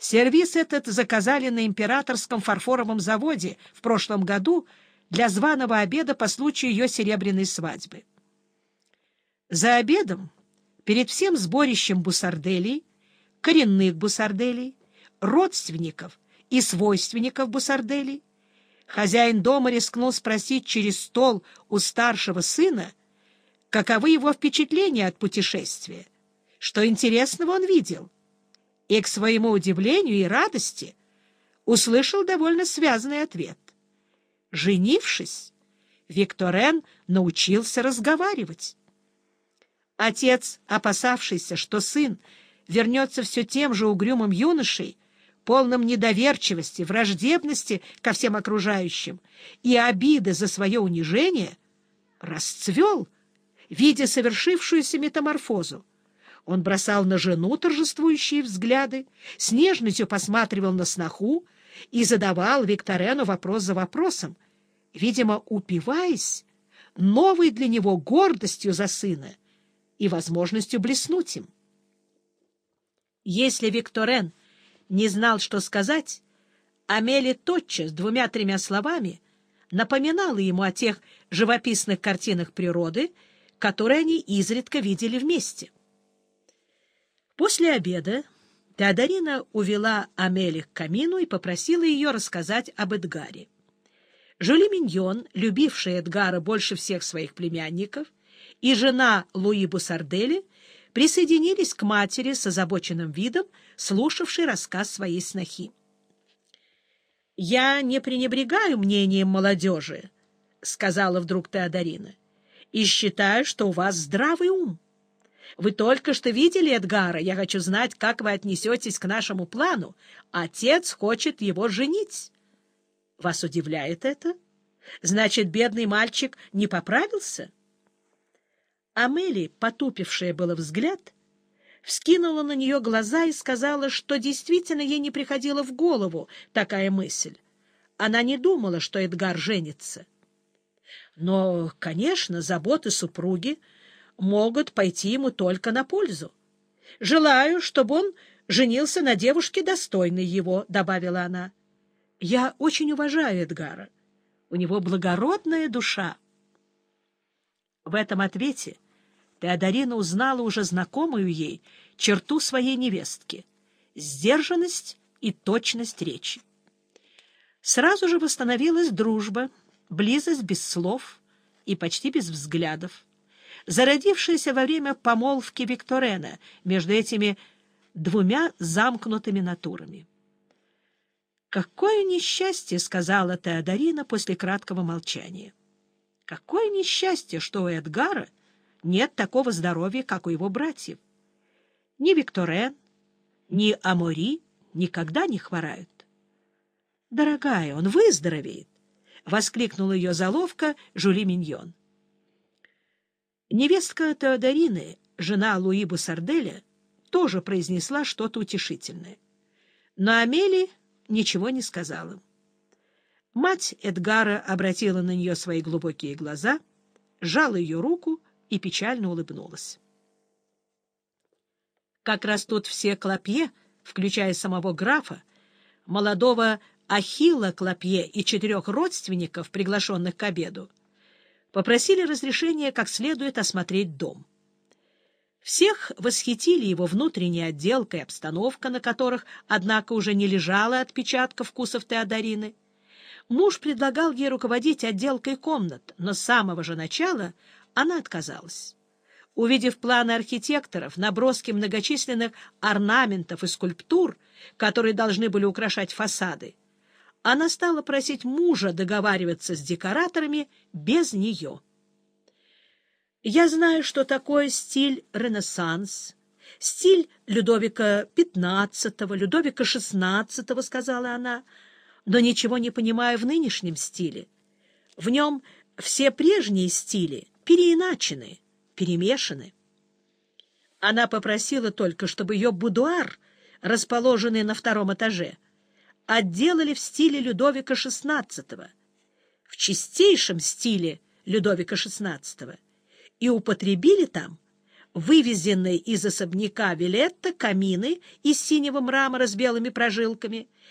Сервис этот заказали на императорском фарфоровом заводе в прошлом году для званого обеда по случаю ее серебряной свадьбы. За обедом, перед всем сборищем бусарделей, коренных бусарделей, родственников и свойственников бусарделей, хозяин дома рискнул спросить через стол у старшего сына, каковы его впечатления от путешествия, что интересного он видел — и, к своему удивлению и радости, услышал довольно связанный ответ. Женившись, Викторен научился разговаривать. Отец, опасавшийся, что сын вернется все тем же угрюмым юношей, полным недоверчивости, враждебности ко всем окружающим и обиды за свое унижение, расцвел, видя совершившуюся метаморфозу. Он бросал на жену торжествующие взгляды, с нежностью посматривал на сноху и задавал Викторену вопрос за вопросом, видимо, упиваясь новой для него гордостью за сына и возможностью блеснуть им. Если Викторен не знал, что сказать, Амели тотчас двумя-тремя словами напоминала ему о тех живописных картинах природы, которые они изредка видели вместе. После обеда Теодорина увела Амели к камину и попросила ее рассказать об Эдгаре. Жюли Миньон, любившая Эдгара больше всех своих племянников, и жена Луи Бусардели присоединились к матери с озабоченным видом, слушавшей рассказ своей снохи. «Я не пренебрегаю мнением молодежи», — сказала вдруг Теодорина, — «и считаю, что у вас здравый ум». Вы только что видели Эдгара. Я хочу знать, как вы отнесетесь к нашему плану. Отец хочет его женить. Вас удивляет это? Значит, бедный мальчик не поправился? Амели, потупившая было взгляд, вскинула на нее глаза и сказала, что действительно ей не приходила в голову такая мысль. Она не думала, что Эдгар женится. Но, конечно, заботы супруги могут пойти ему только на пользу. Желаю, чтобы он женился на девушке, достойной его, — добавила она. Я очень уважаю Эдгара. У него благородная душа. В этом ответе Теодорина узнала уже знакомую ей черту своей невестки — сдержанность и точность речи. Сразу же восстановилась дружба, близость без слов и почти без взглядов зародившаяся во время помолвки Викторена между этими двумя замкнутыми натурами. «Какое несчастье!» — сказала Теодорина после краткого молчания. «Какое несчастье, что у Эдгара нет такого здоровья, как у его братьев. Ни Викторен, ни Амори никогда не хворают». «Дорогая, он выздоровеет!» — воскликнула ее заловка Жули Миньон. Невестка Теодорины, жена Луи Бусарделя, тоже произнесла что-то утешительное. Но Амели ничего не сказала. Мать Эдгара обратила на нее свои глубокие глаза, сжала ее руку и печально улыбнулась. Как растут все Клопье, включая самого графа, молодого Ахилла Клопье и четырех родственников, приглашенных к обеду, попросили разрешения как следует осмотреть дом. Всех восхитили его внутренняя отделка и обстановка, на которых, однако, уже не лежало отпечатка вкусов Теодорины. Муж предлагал ей руководить отделкой комнат, но с самого же начала она отказалась. Увидев планы архитекторов, наброски многочисленных орнаментов и скульптур, которые должны были украшать фасады, она стала просить мужа договариваться с декораторами без нее. Я знаю, что такое стиль Ренессанс, стиль Людовика XV, Людовика XVI, сказала она, но ничего не понимаю в нынешнем стиле. В нем все прежние стили переиначены, перемешаны. Она попросила только, чтобы ее будуар, расположенный на втором этаже, отделали в стиле Людовика XVI, в чистейшем стиле Людовика XVI, и употребили там вывезенные из особняка Вилетта камины из синего мрамора с белыми прожилками